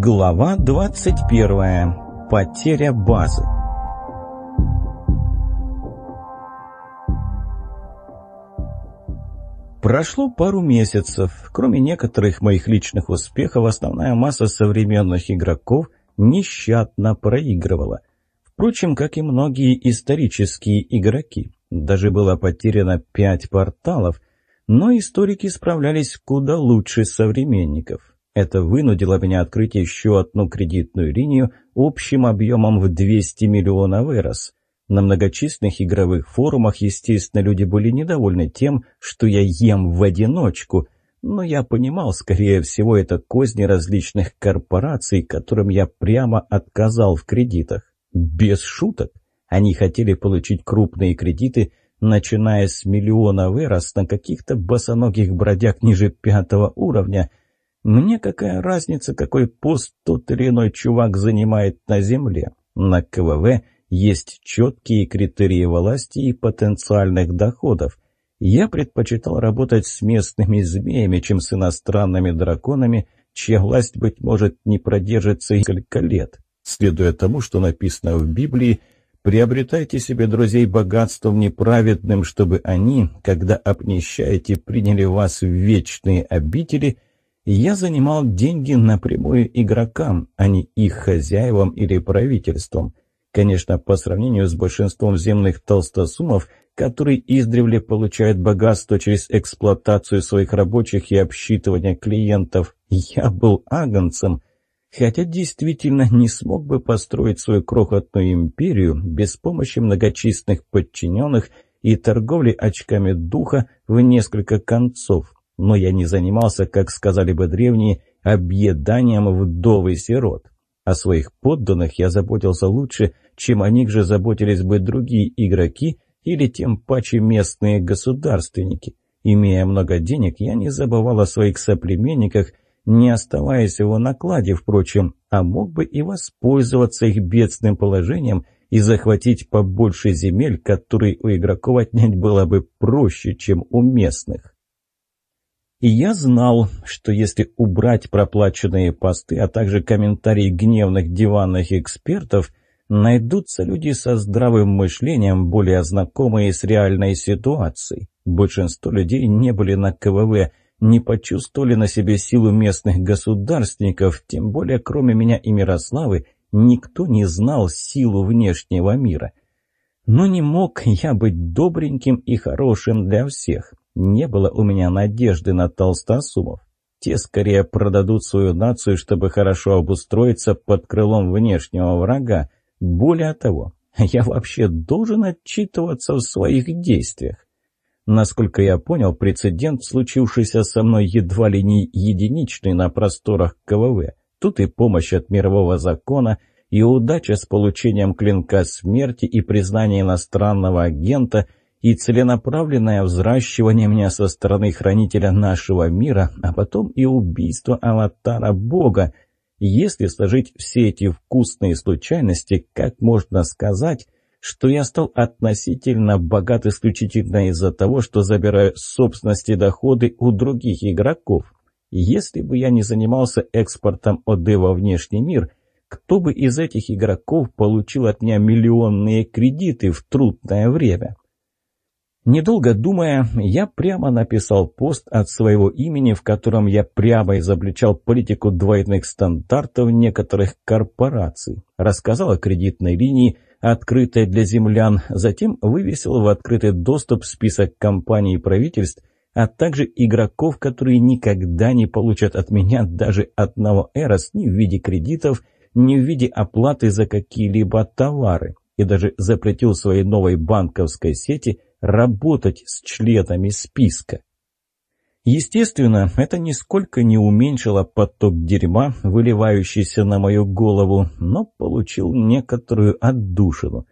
Глава 21. Потеря базы. Прошло пару месяцев. Кроме некоторых моих личных успехов, основная масса современных игроков нещадно проигрывала. Впрочем, как и многие исторические игроки. Даже было потеряно пять порталов, но историки справлялись куда лучше современников. Это вынудило меня открыть еще одну кредитную линию общим объемом в 200 миллионов эрос. На многочисленных игровых форумах, естественно, люди были недовольны тем, что я ем в одиночку, но я понимал, скорее всего, это козни различных корпораций, которым я прямо отказал в кредитах. Без шуток. Они хотели получить крупные кредиты, начиная с миллиона эрос на каких-то босоногих бродяг ниже пятого уровня – мне какая разница, какой пост тот или иной чувак занимает на земле? На КВВ есть четкие критерии власти и потенциальных доходов. Я предпочитал работать с местными змеями, чем с иностранными драконами, чья власть, быть может, не продержится несколько лет. Следуя тому, что написано в Библии, приобретайте себе друзей богатством неправедным, чтобы они, когда обнищаете, приняли вас в вечные обители – я занимал деньги напрямую игрокам, а не их хозяевам или правительством. Конечно, по сравнению с большинством земных толстосумов, которые издревле получают богатство через эксплуатацию своих рабочих и обсчитывание клиентов, я был агнцем, хотя действительно не смог бы построить свою крохотную империю без помощи многочисленных подчиненных и торговли очками духа в несколько концов но я не занимался, как сказали бы древние, объеданием вдов и сирот. О своих подданных я заботился лучше, чем о них же заботились бы другие игроки или тем паче местные государственники. Имея много денег, я не забывал о своих соплеменниках, не оставаясь его накладе, впрочем, а мог бы и воспользоваться их бедственным положением и захватить побольше земель, которые у игроков отнять было бы проще, чем у местных. И я знал, что если убрать проплаченные посты, а также комментарии гневных диванных экспертов, найдутся люди со здравым мышлением, более знакомые с реальной ситуацией. Большинство людей не были на КВВ, не почувствовали на себе силу местных государственников, тем более кроме меня и Мирославы, никто не знал силу внешнего мира. Но не мог я быть добреньким и хорошим для всех. Не было у меня надежды на толстосумов. Те скорее продадут свою нацию, чтобы хорошо обустроиться под крылом внешнего врага. Более того, я вообще должен отчитываться в своих действиях. Насколько я понял, прецедент, случившийся со мной едва ли не единичный на просторах КВВ. Тут и помощь от мирового закона, и удача с получением клинка смерти, и признание иностранного агента – и целенаправленное взращивание меня со стороны хранителя нашего мира, а потом и убийство аватара Бога. Если сложить все эти вкусные случайности, как можно сказать, что я стал относительно богат исключительно из-за того, что забираю собственности доходы у других игроков. Если бы я не занимался экспортом ОД во внешний мир, кто бы из этих игроков получил от меня миллионные кредиты в трудное время? Недолго думая, я прямо написал пост от своего имени, в котором я прямо изобличал политику двойных стандартов некоторых корпораций, рассказал о кредитной линии, открытой для землян, затем вывесил в открытый доступ список компаний и правительств, а также игроков, которые никогда не получат от меня даже одного эрос ни в виде кредитов, ни в виде оплаты за какие-либо товары, и даже запретил своей новой банковской сети – работать с членами списка. Естественно, это нисколько не уменьшило поток дерьма, выливающийся на мою голову, но получил некоторую отдушину.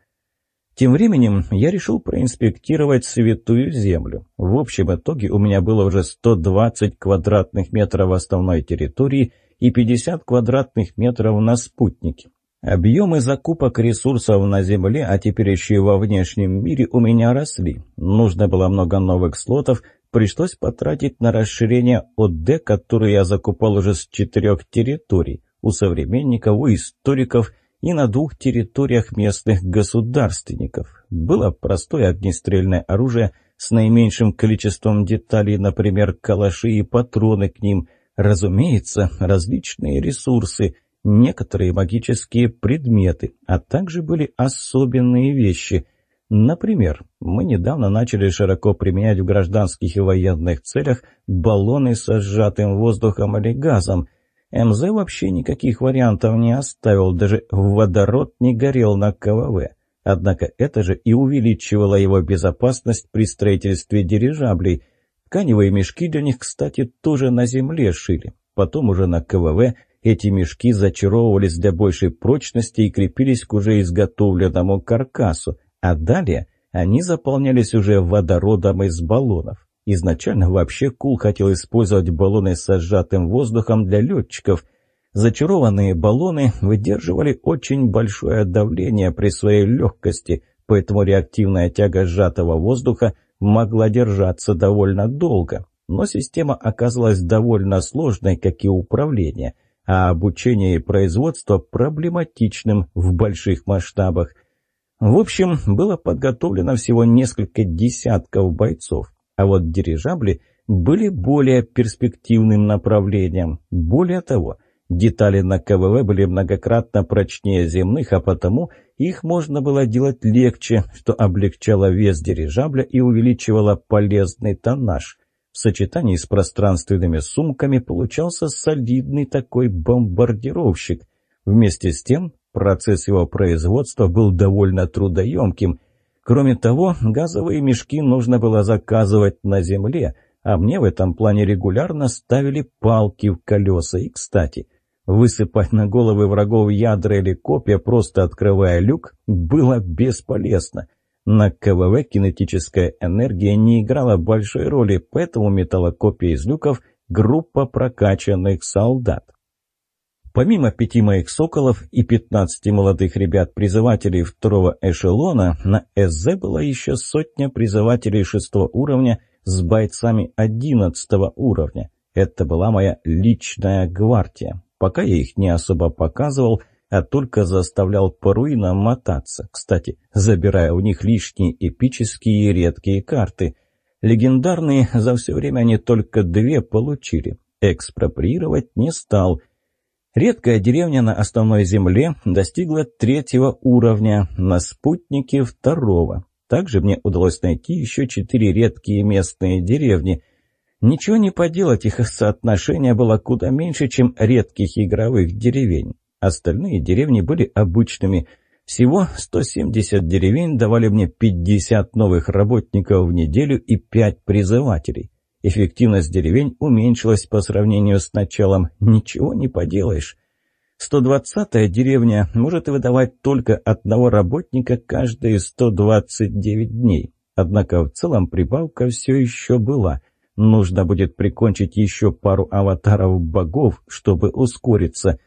Тем временем я решил проинспектировать Святую Землю. В общем итоге у меня было уже 120 квадратных метров основной территории и 50 квадратных метров на спутнике. Объемы закупок ресурсов на Земле, а теперь еще и во внешнем мире у меня росли. Нужно было много новых слотов, пришлось потратить на расширение ОД, который я закупал уже с четырех территорий. у современников, у историков и на двух территориях местных государственников. Было простое огнестрельное оружие с наименьшим количеством деталей, например, калаши и патроны к ним, разумеется, различные ресурсы, некоторые магические предметы, а также были особенные вещи. Например, мы недавно начали широко применять в гражданских и военных целях баллоны со сжатым воздухом или газом – МЗ вообще никаких вариантов не оставил, даже водород не горел на КВВ. Однако это же и увеличивало его безопасность при строительстве дирижаблей. Тканевые мешки для них, кстати, тоже на земле шили. Потом уже на КВВ эти мешки зачаровывались для большей прочности и крепились к уже изготовленному каркасу, а далее они заполнялись уже водородом из баллонов. Изначально вообще Кул хотел использовать баллоны с сжатым воздухом для летчиков. Зачарованные баллоны выдерживали очень большое давление при своей легкости, поэтому реактивная тяга сжатого воздуха могла держаться довольно долго. Но система оказалась довольно сложной, как и управление, а обучение и производство проблематичным в больших масштабах. В общем, было подготовлено всего несколько десятков бойцов. А вот дирижабли были более перспективным направлением. Более того, детали на КВВ были многократно прочнее земных, а потому их можно было делать легче, что облегчало вес дирижабля и увеличивало полезный тоннаж. В сочетании с пространственными сумками получался солидный такой бомбардировщик. Вместе с тем, процесс его производства был довольно трудоемким – Кроме того, газовые мешки нужно было заказывать на земле, а мне в этом плане регулярно ставили палки в колеса. И, кстати, высыпать на головы врагов ядра или копья, просто открывая люк, было бесполезно. На КВВ кинетическая энергия не играла большой роли, поэтому металлокопия из люков – группа прокачанных солдат. Помимо пяти моих «Соколов» и пятнадцати молодых ребят-призывателей второго эшелона, на СЗ была еще сотня призывателей шестого уровня с бойцами одиннадцатого уровня. Это была моя личная гвардия. Пока я их не особо показывал, а только заставлял по мотаться. Кстати, забирая у них лишние эпические и редкие карты. Легендарные за все время они только две получили. Экспроприировать не стал – Редкая деревня на основной земле достигла третьего уровня, на спутнике второго. Также мне удалось найти еще четыре редкие местные деревни. Ничего не поделать, их соотношение было куда меньше, чем редких игровых деревень. Остальные деревни были обычными. Всего 170 деревень давали мне 50 новых работников в неделю и 5 призывателей. Эффективность деревень уменьшилась по сравнению с началом. Ничего не поделаешь. 120-я деревня может выдавать только одного работника каждые 129 дней. Однако в целом прибавка все еще была. Нужно будет прикончить еще пару аватаров богов, чтобы ускориться.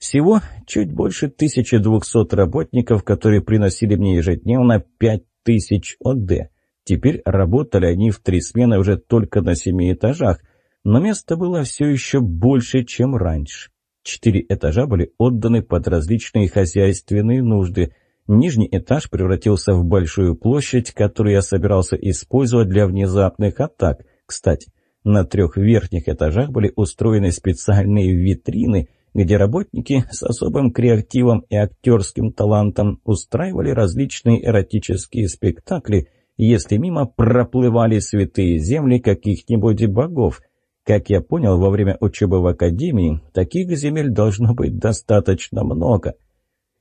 Всего чуть больше 1200 работников, которые приносили мне ежедневно 5000 ОД. Теперь работали они в три смены уже только на семи этажах, но места было все еще больше, чем раньше. Четыре этажа были отданы под различные хозяйственные нужды. Нижний этаж превратился в большую площадь, которую я собирался использовать для внезапных атак. Кстати, на трех верхних этажах были устроены специальные витрины, где работники с особым креативом и актерским талантом устраивали различные эротические спектакли – если мимо проплывали святые земли каких-нибудь богов. Как я понял, во время учебы в академии таких земель должно быть достаточно много.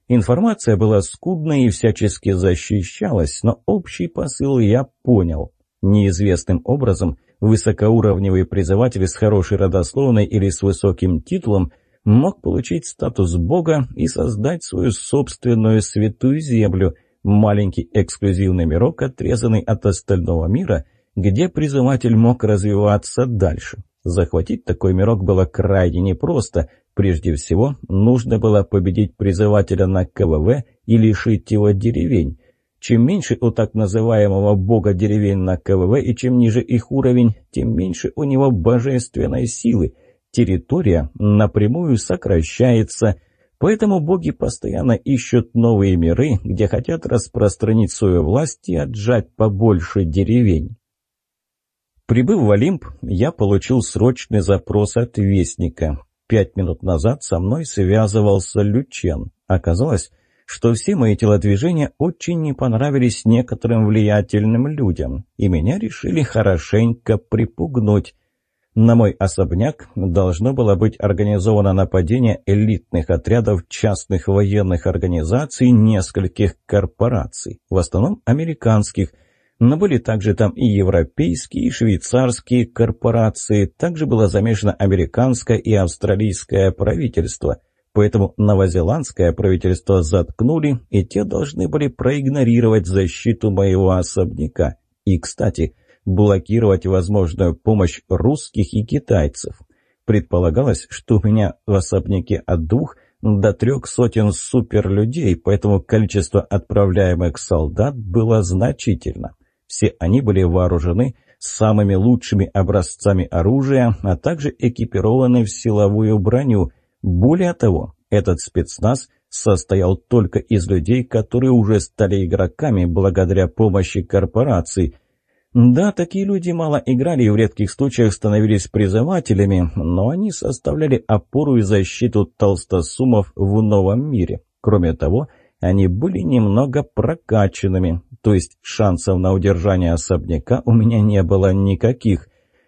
Информация была скудной и всячески защищалась, но общий посыл я понял. Неизвестным образом высокоуровневый призыватель с хорошей родословной или с высоким титулом мог получить статус бога и создать свою собственную святую землю – маленький эксклюзивный мирок, отрезанный от остального мира, где призыватель мог развиваться дальше. Захватить такой мирок было крайне непросто. Прежде всего, нужно было победить призывателя на КВВ и лишить его деревень. Чем меньше у так называемого бога деревень на КВВ и чем ниже их уровень, тем меньше у него божественной силы. Территория напрямую сокращается, поэтому боги постоянно ищут новые миры, где хотят распространить свою власть и отжать побольше деревень. Прибыв в Олимп, я получил срочный запрос от Вестника. Пять минут назад со мной связывался Лючен. Оказалось, что все мои телодвижения очень не понравились некоторым влиятельным людям, и меня решили хорошенько припугнуть. На мой особняк должно было быть организовано нападение элитных отрядов частных военных организаций нескольких корпораций, в основном американских, но были также там и европейские, и швейцарские корпорации, также было замешано американское и австралийское правительство – Поэтому новозеландское правительство заткнули, и те должны были проигнорировать защиту моего особняка. И, кстати, блокировать возможную помощь русских и китайцев. Предполагалось, что у меня в особняке от двух до трех сотен суперлюдей, поэтому количество отправляемых солдат было значительно. Все они были вооружены самыми лучшими образцами оружия, а также экипированы в силовую броню – более того, этот спецназ состоял только из людей, которые уже стали игроками благодаря помощи корпораций. Да, такие люди мало играли и в редких случаях становились призывателями, но они составляли опору и защиту толстосумов в новом мире. Кроме того, они были немного прокачанными, то есть шансов на удержание особняка у меня не было никаких.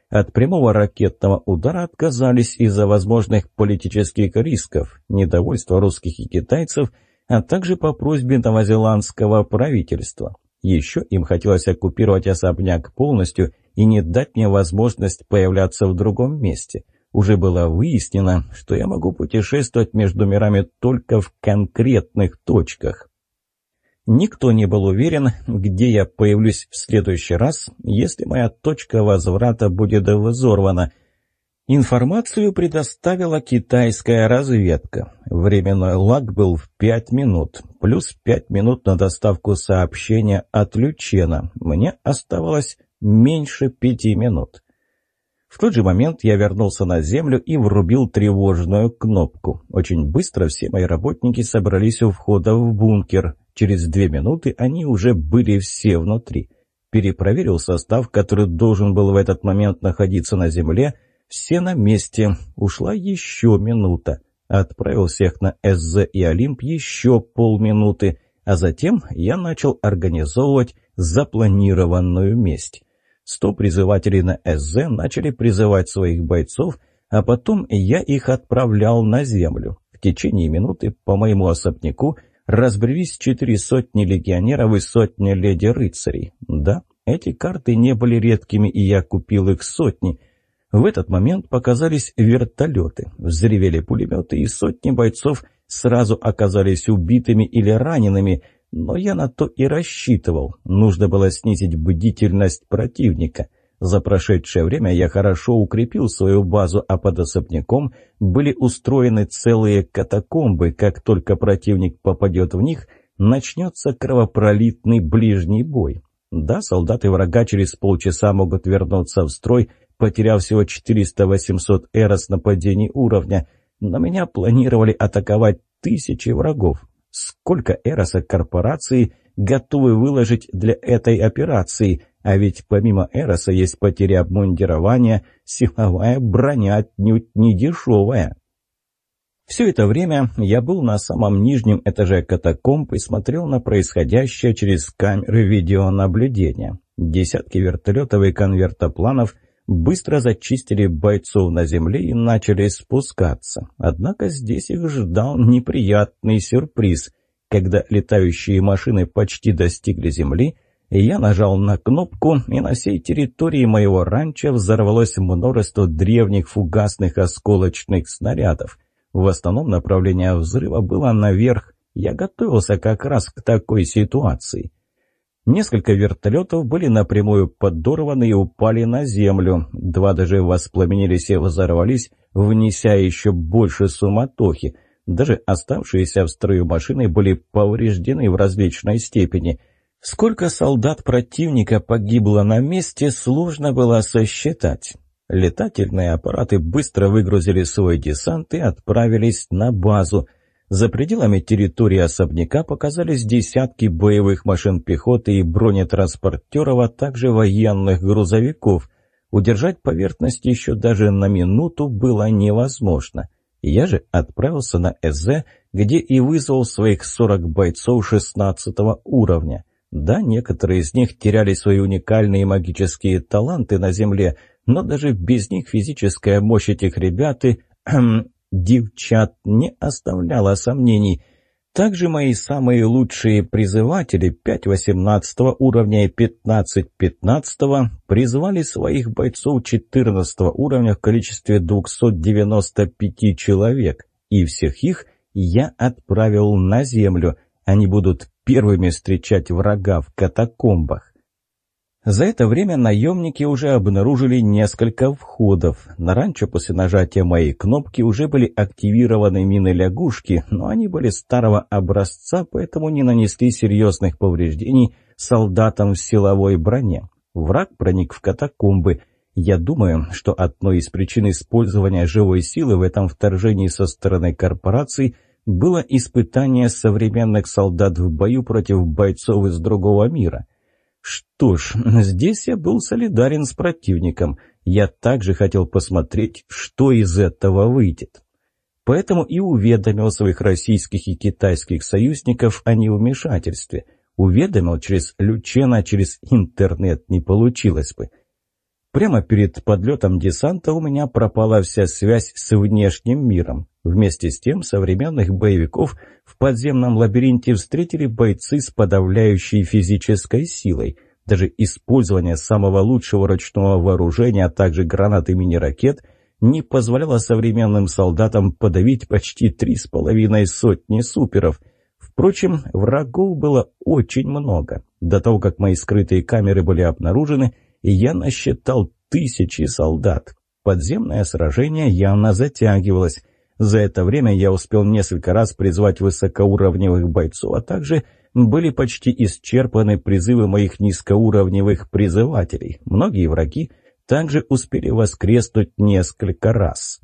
От прямого ракетного удара отказались из-за возможных политических рисков, недовольства русских и китайцев, а также по просьбе новозеландского правительства. Еще им хотелось оккупировать особняк полностью и не дать мне возможность появляться в другом месте. Уже было выяснено, что я могу путешествовать между мирами только в конкретных точках. Никто не был уверен, где я появлюсь в следующий раз, если моя точка возврата будет взорвана. Информацию предоставила китайская разведка. Временной лаг был в пять минут, плюс пять минут на доставку сообщения от Лючена. Мне оставалось меньше пяти минут. В тот же момент я вернулся на землю и врубил тревожную кнопку. Очень быстро все мои работники собрались у входа в бункер. Через две минуты они уже были все внутри. Перепроверил состав, который должен был в этот момент находиться на земле. Все на месте. Ушла еще минута. Отправил всех на СЗ и Олимп еще полминуты. А затем я начал организовывать запланированную месть. Сто призывателей на СЗ начали призывать своих бойцов, а потом я их отправлял на землю. В течение минуты по моему особняку – разбрелись четыре сотни легионеров и сотня леди-рыцарей. Да, эти карты не были редкими, и я купил их сотни. В этот момент показались вертолеты, взревели пулеметы, и сотни бойцов сразу оказались убитыми или ранеными, но я на то и рассчитывал. Нужно было снизить бдительность противника — за прошедшее время я хорошо укрепил свою базу, а под особняком были устроены целые катакомбы. Как только противник попадет в них, начнется кровопролитный ближний бой. Да, солдаты врага через полчаса могут вернуться в строй, потеряв всего 400-800 эрос нападений уровня, но меня планировали атаковать тысячи врагов. Сколько эроса корпорации готовы выложить для этой операции – а ведь помимо Эроса есть потери обмундирования, силовая броня отнюдь не дешевая. Все это время я был на самом нижнем этаже катакомб и смотрел на происходящее через камеры видеонаблюдения. Десятки вертолетов и конвертопланов быстро зачистили бойцов на земле и начали спускаться. Однако здесь их ждал неприятный сюрприз. Когда летающие машины почти достигли земли, я нажал на кнопку, и на всей территории моего ранчо взорвалось множество древних фугасных осколочных снарядов. В основном направление взрыва было наверх. Я готовился как раз к такой ситуации. Несколько вертолетов были напрямую подорваны и упали на землю. Два даже воспламенились и взорвались, внеся еще больше суматохи. Даже оставшиеся в строю машины были повреждены в различной степени – Сколько солдат противника погибло на месте, сложно было сосчитать. Летательные аппараты быстро выгрузили свой десант и отправились на базу. За пределами территории особняка показались десятки боевых машин пехоты и бронетранспортеров, а также военных грузовиков. Удержать поверхность еще даже на минуту было невозможно. Я же отправился на ЭЗ, где и вызвал своих 40 бойцов 16 уровня. Да, некоторые из них теряли свои уникальные магические таланты на Земле, но даже без них физическая мощь этих ребят и девчат не оставляла сомнений. Также мои самые лучшие призыватели 5-18 уровня и 15-15 призвали своих бойцов 14 уровня в количестве 295 человек, и всех их я отправил на землю. Они будут первыми встречать врага в катакомбах. За это время наемники уже обнаружили несколько входов. На ранчо после нажатия моей кнопки уже были активированы мины-лягушки, но они были старого образца, поэтому не нанесли серьезных повреждений солдатам в силовой броне. Враг проник в катакомбы. Я думаю, что одной из причин использования живой силы в этом вторжении со стороны корпораций было испытание современных солдат в бою против бойцов из другого мира. Что ж, здесь я был солидарен с противником. Я также хотел посмотреть, что из этого выйдет. Поэтому и уведомил своих российских и китайских союзников о невмешательстве. Уведомил через Лючена, через интернет не получилось бы. Прямо перед подлетом десанта у меня пропала вся связь с внешним миром. Вместе с тем современных боевиков в подземном лабиринте встретили бойцы с подавляющей физической силой. Даже использование самого лучшего ручного вооружения, а также гранат и мини-ракет не позволяло современным солдатам подавить почти три с половиной сотни суперов. Впрочем, врагов было очень много. До того, как мои скрытые камеры были обнаружены, я насчитал тысячи солдат. Подземное сражение явно затягивалось. За это время я успел несколько раз призвать высокоуровневых бойцов, а также были почти исчерпаны призывы моих низкоуровневых призывателей. Многие враги также успели воскреснуть несколько раз.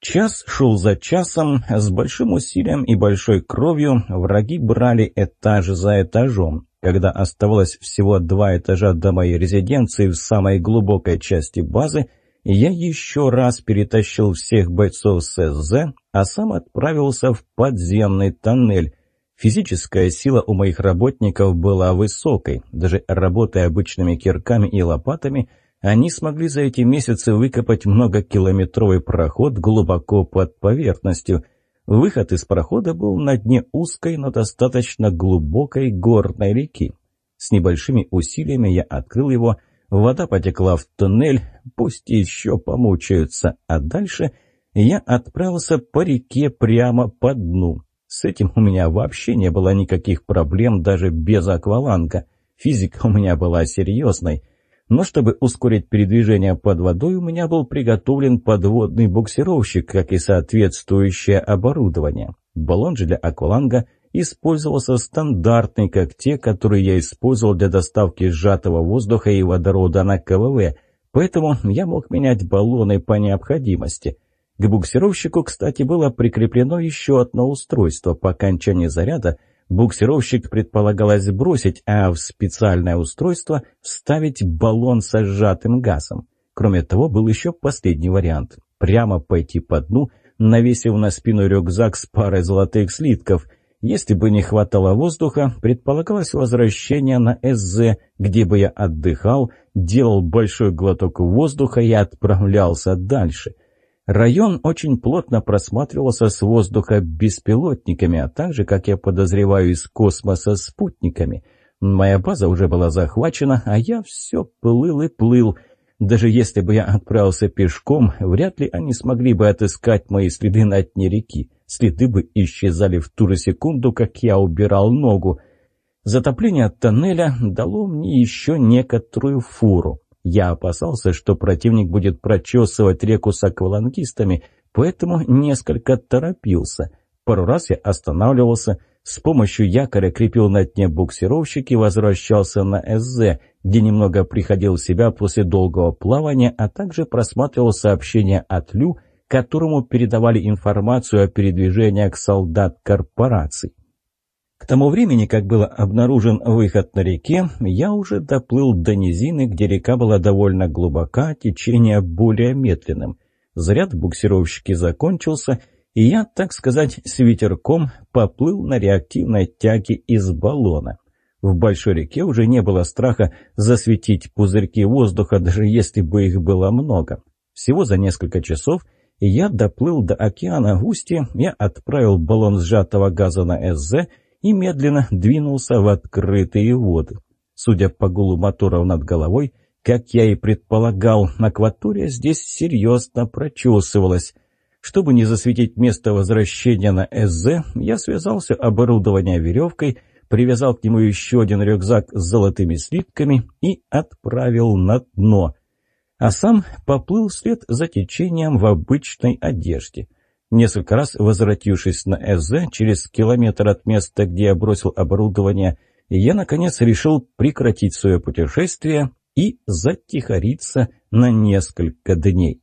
Час шел за часом, с большим усилием и большой кровью враги брали этаж за этажом. Когда оставалось всего два этажа до моей резиденции в самой глубокой части базы, я еще раз перетащил всех бойцов с СЗ, а сам отправился в подземный тоннель. Физическая сила у моих работников была высокой. Даже работая обычными кирками и лопатами, они смогли за эти месяцы выкопать многокилометровый проход глубоко под поверхностью. Выход из прохода был на дне узкой, но достаточно глубокой горной реки. С небольшими усилиями я открыл его Вода потекла в туннель, пусть еще помучаются, а дальше я отправился по реке прямо по дну. С этим у меня вообще не было никаких проблем даже без акваланга. Физика у меня была серьезной. Но чтобы ускорить передвижение под водой, у меня был приготовлен подводный буксировщик, как и соответствующее оборудование. Баллон же для акваланга использовался стандартный, как те, которые я использовал для доставки сжатого воздуха и водорода на КВВ, поэтому я мог менять баллоны по необходимости. К буксировщику, кстати, было прикреплено еще одно устройство. По окончании заряда буксировщик предполагалось бросить, а в специальное устройство вставить баллон со сжатым газом. Кроме того, был еще последний вариант. Прямо пойти по дну, навесив на спину рюкзак с парой золотых слитков – если бы не хватало воздуха, предполагалось возвращение на СЗ, где бы я отдыхал, делал большой глоток воздуха и отправлялся дальше. Район очень плотно просматривался с воздуха беспилотниками, а также, как я подозреваю, из космоса спутниками. Моя база уже была захвачена, а я все плыл и плыл. Даже если бы я отправился пешком, вряд ли они смогли бы отыскать мои следы на дне реки. Следы бы исчезали в ту же секунду, как я убирал ногу. Затопление тоннеля дало мне еще некоторую фуру. Я опасался, что противник будет прочесывать реку с аквалангистами, поэтому несколько торопился. Пару раз я останавливался, с помощью якоря крепил на дне буксировщик и возвращался на СЗ, где немного приходил в себя после долгого плавания, а также просматривал сообщения от Лю, которому передавали информацию о передвижениях солдат корпораций. К тому времени, как был обнаружен выход на реке, я уже доплыл до низины, где река была довольно глубока, течение более медленным. Заряд буксировщики закончился, и я, так сказать, с ветерком поплыл на реактивной тяге из баллона. В большой реке уже не было страха засветить пузырьки воздуха, даже если бы их было много. Всего за несколько часов я доплыл до океана в устье, я отправил баллон сжатого газа на СЗ и медленно двинулся в открытые воды. Судя по гулу моторов над головой, как я и предполагал, акватория здесь серьезно прочесывалась. Чтобы не засветить место возвращения на СЗ, я связался оборудование веревкой, привязал к нему еще один рюкзак с золотыми слитками и отправил на дно. А сам поплыл вслед за течением в обычной одежде. Несколько раз возвратившись на СЗ через километр от места, где я бросил оборудование, я, наконец, решил прекратить свое путешествие и затихариться на несколько дней.